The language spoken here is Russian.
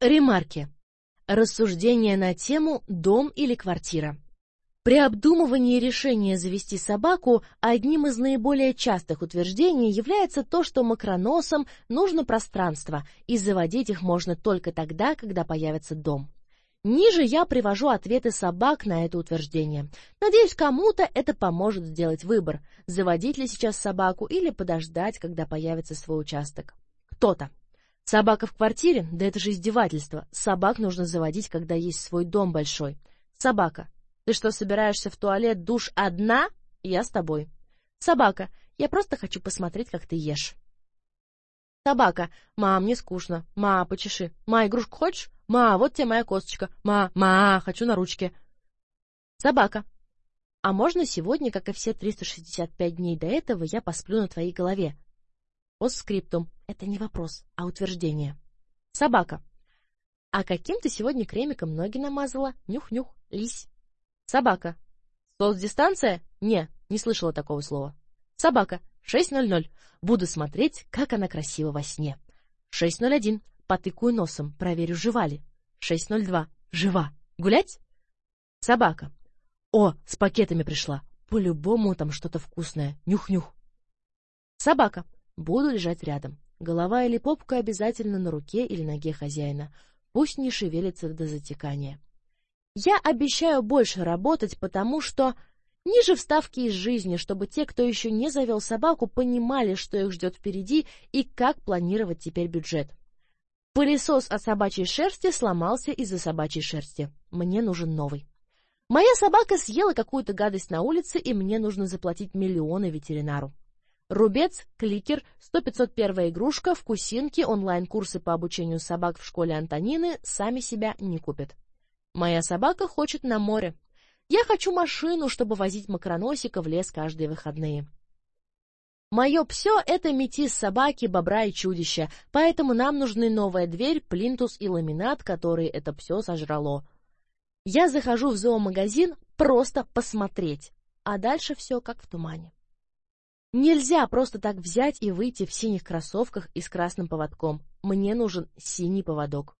Ремарки. Рассуждения на тему «дом или квартира». При обдумывании решения завести собаку одним из наиболее частых утверждений является то, что макроносам нужно пространство, и заводить их можно только тогда, когда появится дом. Ниже я привожу ответы собак на это утверждение. Надеюсь, кому-то это поможет сделать выбор, заводить ли сейчас собаку или подождать, когда появится свой участок. Кто-то. Собака в квартире? Да это же издевательство. Собак нужно заводить, когда есть свой дом большой. Собака. Ты что, собираешься в туалет, душ одна? Я с тобой. Собака. Я просто хочу посмотреть, как ты ешь. Собака. Ма, мне скучно. Ма, почеши. Ма, игрушку хочешь? Ма, вот тебе моя косточка. Ма, ма, хочу на ручке. Собака. А можно сегодня, как и все 365 дней до этого, я посплю на твоей голове? Постскриптум. Это не вопрос, а утверждение. Собака. А каким ты сегодня кремиком ноги намазала? Нюх-нюх, лись. Собака. Соцдистанция? Не, не слышала такого слова. Собака. 6.00. Буду смотреть, как она красива во сне. 6.01. Потыкаю носом, проверю, жива ли. 6.02. Жива. Гулять? Собака. О, с пакетами пришла. По-любому там что-то вкусное. Нюх-нюх. Собака. Буду лежать рядом. Голова или попка обязательно на руке или ноге хозяина. Пусть не шевелится до затекания. Я обещаю больше работать, потому что Ниже вставки из жизни, чтобы те, кто еще не завел собаку, понимали, что их ждет впереди и как планировать теперь бюджет. Пылесос от собачьей шерсти сломался из-за собачьей шерсти. Мне нужен новый. Моя собака съела какую-то гадость на улице, и мне нужно заплатить миллионы ветеринару. Рубец, кликер, 100-500 первая игрушка, вкусинки, онлайн-курсы по обучению собак в школе Антонины сами себя не купят. Моя собака хочет на море. Я хочу машину, чтобы возить макроносика в лес каждые выходные. Мое все — это метис собаки, бобра и чудища, поэтому нам нужны новая дверь, плинтус и ламинат, который это все сожрало. Я захожу в зоомагазин просто посмотреть, а дальше все как в тумане. Нельзя просто так взять и выйти в синих кроссовках и с красным поводком. Мне нужен синий поводок.